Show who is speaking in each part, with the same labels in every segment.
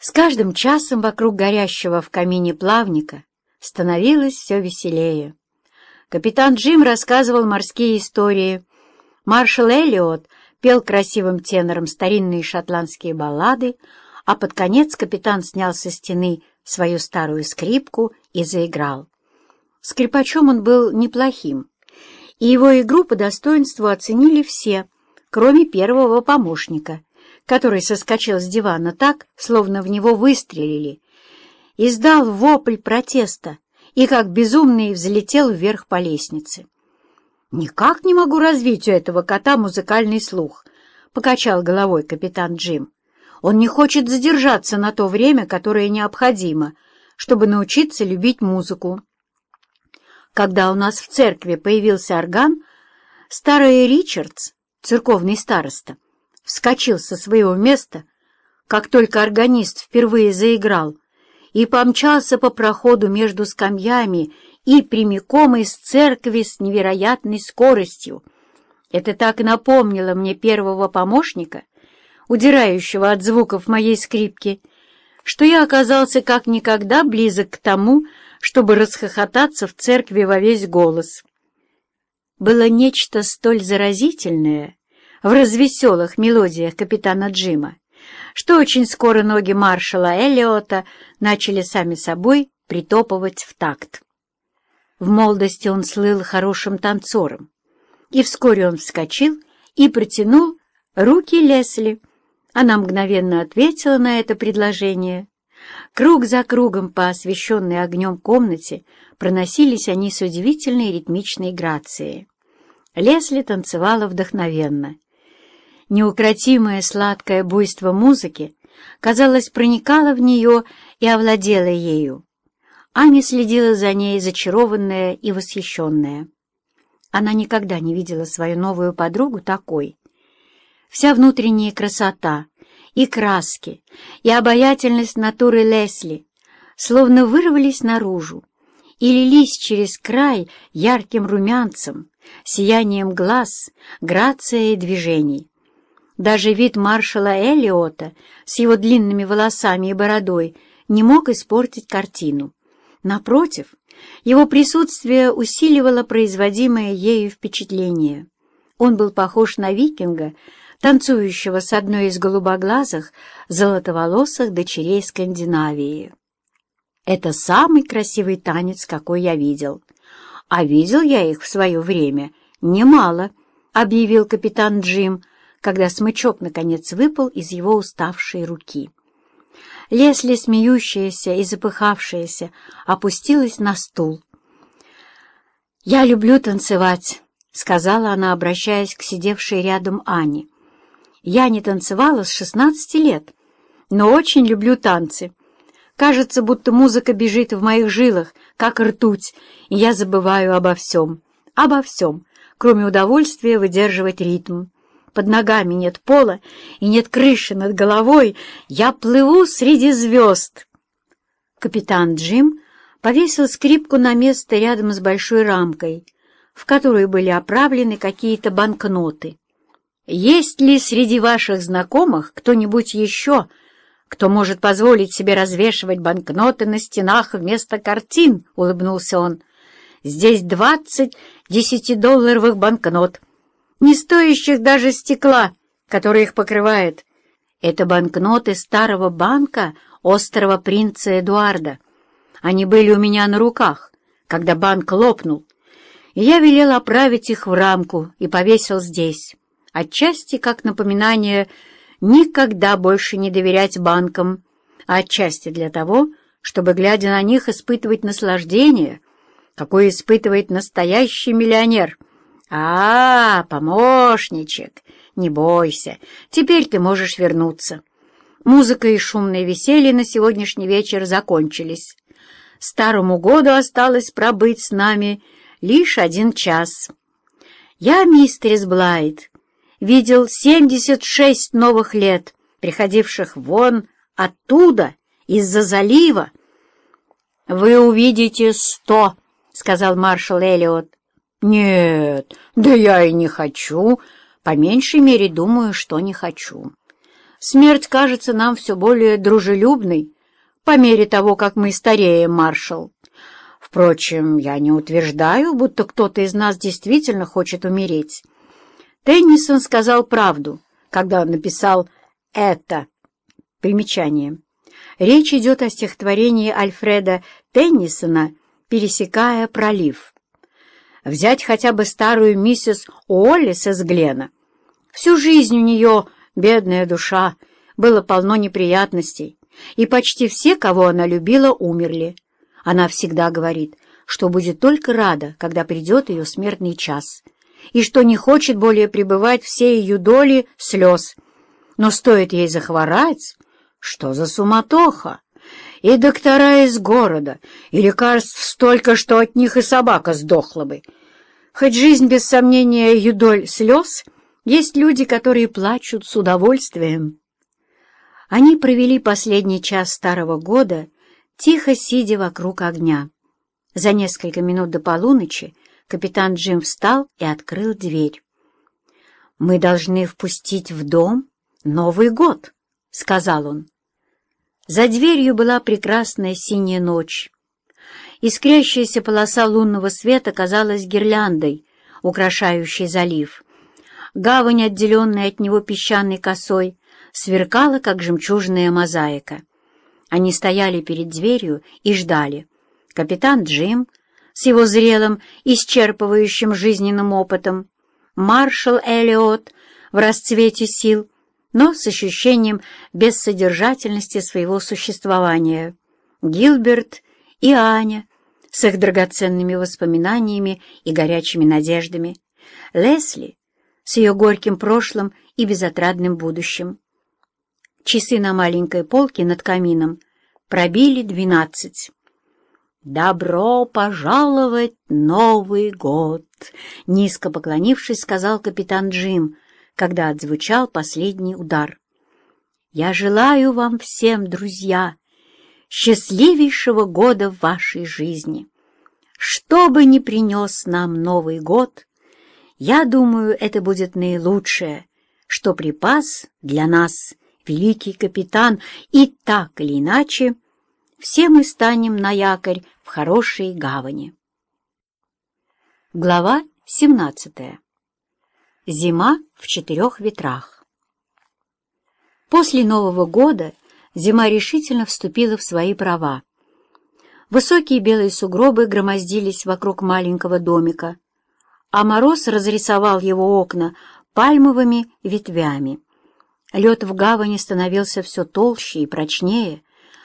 Speaker 1: С каждым часом вокруг горящего в камине плавника становилось все веселее. Капитан Джим рассказывал морские истории. Маршал Эллиот пел красивым тенором старинные шотландские баллады, а под конец капитан снял со стены свою старую скрипку и заиграл. Скрипачом он был неплохим, и его игру по достоинству оценили все, кроме первого помощника, который соскочил с дивана так, словно в него выстрелили, издал вопль протеста и как безумный взлетел вверх по лестнице. «Никак не могу развить у этого кота музыкальный слух», — покачал головой капитан Джим. «Он не хочет задержаться на то время, которое необходимо, чтобы научиться любить музыку». Когда у нас в церкви появился орган, старый Ричардс, церковный староста, вскочил со своего места, как только органист впервые заиграл, и помчался по проходу между скамьями и прямиком из церкви с невероятной скоростью. Это так напомнило мне первого помощника, удирающего от звуков моей скрипки, что я оказался как никогда близок к тому, чтобы расхохотаться в церкви во весь голос. Было нечто столь заразительное в развеселых мелодиях капитана Джима, что очень скоро ноги маршала Эллиота начали сами собой притопывать в такт. В молодости он слыл хорошим танцором, и вскоре он вскочил и протянул руки Лесли. Она мгновенно ответила на это предложение Круг за кругом по освещенной огнем комнате проносились они с удивительной ритмичной грацией. Лесли танцевала вдохновенно. Неукротимое сладкое буйство музыки, казалось, проникало в нее и овладело ею. Аня следила за ней, зачарованная и восхищенная. Она никогда не видела свою новую подругу такой. Вся внутренняя красота — и краски, и обаятельность натуры Лесли словно вырвались наружу и лились через край ярким румянцем, сиянием глаз, грацией движений. Даже вид маршала Эллиота с его длинными волосами и бородой не мог испортить картину. Напротив, его присутствие усиливало производимое ею впечатление. Он был похож на викинга, танцующего с одной из голубоглазых, золотоволосых дочерей Скандинавии. Это самый красивый танец, какой я видел. А видел я их в свое время немало, — объявил капитан Джим, когда смычок, наконец, выпал из его уставшей руки. Лесли, смеющаяся и запыхавшаяся, опустилась на стул. «Я люблю танцевать», — сказала она, обращаясь к сидевшей рядом Ане. Я не танцевала с шестнадцати лет, но очень люблю танцы. Кажется, будто музыка бежит в моих жилах, как ртуть, и я забываю обо всем, обо всем, кроме удовольствия выдерживать ритм. Под ногами нет пола и нет крыши над головой, я плыву среди звезд. Капитан Джим повесил скрипку на место рядом с большой рамкой, в которую были оправлены какие-то банкноты. Есть ли среди ваших знакомых кто-нибудь еще, кто может позволить себе развешивать банкноты на стенах вместо картин?» — улыбнулся он. «Здесь двадцать десятидолларовых банкнот, не стоящих даже стекла, которое их покрывает. Это банкноты старого банка острова принца Эдуарда. Они были у меня на руках, когда банк лопнул, и я велел оправить их в рамку и повесил здесь» отчасти как напоминание никогда больше не доверять банкам, а отчасти для того, чтобы, глядя на них, испытывать наслаждение, какое испытывает настоящий миллионер. «А, помощничек, не бойся, теперь ты можешь вернуться». Музыка и шумное веселье на сегодняшний вечер закончились. Старому году осталось пробыть с нами лишь один час. Я мистерис Блайт, видел 76 новых лет, приходивших вон оттуда, из-за залива. «Вы увидите сто», — сказал маршал Эллиот. «Нет, да я и не хочу. По меньшей мере думаю, что не хочу. Смерть кажется нам все более дружелюбной по мере того, как мы стареем, маршал. Впрочем, я не утверждаю, будто кто-то из нас действительно хочет умереть. Теннисон сказал правду, когда написал «это». Примечание. Речь идет о стихотворении Альфреда Теннисона «Пересекая пролив». Взять хотя бы старую миссис Уоллес из Глена. Всю жизнь у нее, бедная душа, было полно неприятностей, и почти все, кого она любила, умерли. Она всегда говорит, что будет только рада, когда придет ее смертный час, и что не хочет более пребывать все ее доли слез. Но стоит ей захворать, что за суматоха! И доктора из города, и лекарств столько, что от них и собака сдохла бы. Хоть жизнь, без сомнения, юдоль слез, есть люди, которые плачут с удовольствием. Они провели последний час старого года, тихо сидя вокруг огня. За несколько минут до полуночи капитан Джим встал и открыл дверь. «Мы должны впустить в дом Новый год», — сказал он. За дверью была прекрасная синяя ночь. Искрящаяся полоса лунного света казалась гирляндой, украшающей залив. Гавань, отделенная от него песчаной косой, сверкала, как жемчужная мозаика. Они стояли перед дверью и ждали. Капитан Джим с его зрелым, исчерпывающим жизненным опытом, маршал Эллиот в расцвете сил, но с ощущением бессодержательности своего существования, Гилберт и Аня с их драгоценными воспоминаниями и горячими надеждами, Лесли с ее горьким прошлым и безотрадным будущим. Часы на маленькой полке над камином пробили двенадцать. «Добро пожаловать, Новый год!» — низко поклонившись, сказал капитан Джим, когда отзвучал последний удар. «Я желаю вам всем, друзья, счастливейшего года в вашей жизни. Что бы ни принес нам Новый год, я думаю, это будет наилучшее, что припас для нас — великий капитан, и так или иначе все мы станем на якорь в хорошей гавани. Глава 17. Зима в четырех ветрах. После Нового года зима решительно вступила в свои права. Высокие белые сугробы громоздились вокруг маленького домика, а мороз разрисовал его окна пальмовыми ветвями. Лед в гавани становился все толще и прочнее,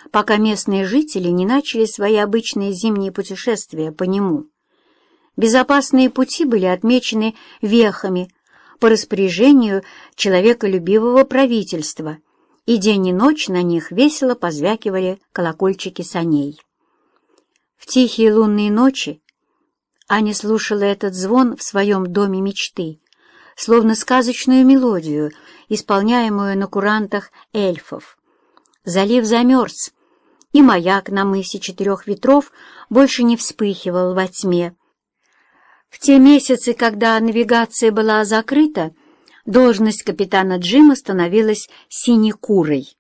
Speaker 1: пока местные жители не начали свои обычные зимние путешествия по нему. Безопасные пути были отмечены вехами по распоряжению человеколюбивого правительства, и день и ночь на них весело позвякивали колокольчики саней. В тихие лунные ночи Аня слушала этот звон в своем доме мечты, словно сказочную мелодию, исполняемую на курантах эльфов. Залив замерз, и маяк на мысе четырех ветров больше не вспыхивал во тьме. В те месяцы, когда навигация была закрыта, должность капитана Джима становилась синекурой.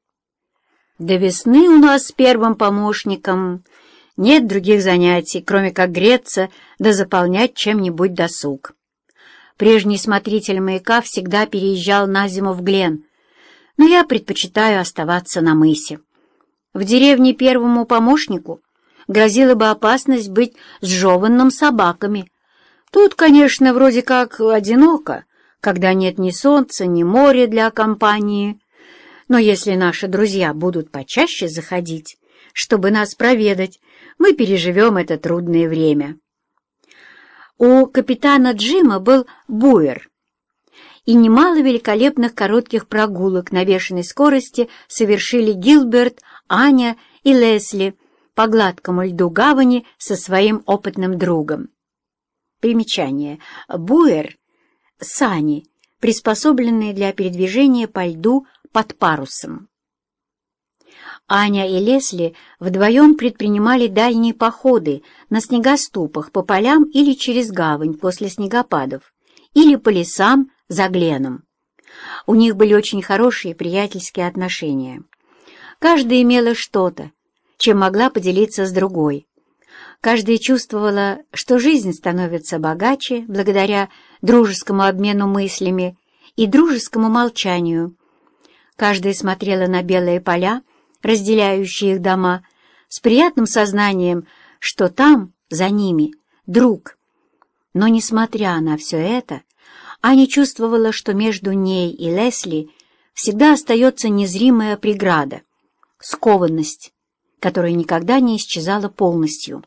Speaker 1: До весны у нас с первым помощником нет других занятий, кроме как греться да заполнять чем-нибудь досуг. Прежний смотритель маяка всегда переезжал на зиму в Глен, но я предпочитаю оставаться на мысе. В деревне первому помощнику грозила бы опасность быть сжеванным собаками. Тут, конечно, вроде как одиноко, когда нет ни солнца, ни моря для компании. Но если наши друзья будут почаще заходить, чтобы нас проведать, мы переживем это трудное время. У капитана Джима был буер, и немало великолепных коротких прогулок на бешеной скорости совершили Гилберт, Аня и Лесли по гладкому льду гавани со своим опытным другом. Примечание. Буер — сани, приспособленные для передвижения по льду под парусом. Аня и Лесли вдвоем предпринимали дальние походы на снегоступах по полям или через гавань после снегопадов, или по лесам за Гленом. У них были очень хорошие приятельские отношения. Каждая имела что-то, чем могла поделиться с другой. Каждая чувствовала, что жизнь становится богаче благодаря дружескому обмену мыслями и дружескому молчанию. Каждая смотрела на белые поля, разделяющие их дома, с приятным сознанием, что там, за ними, друг. Но, несмотря на все это, Аня чувствовала, что между ней и Лесли всегда остается незримая преграда — скованность, которая никогда не исчезала полностью.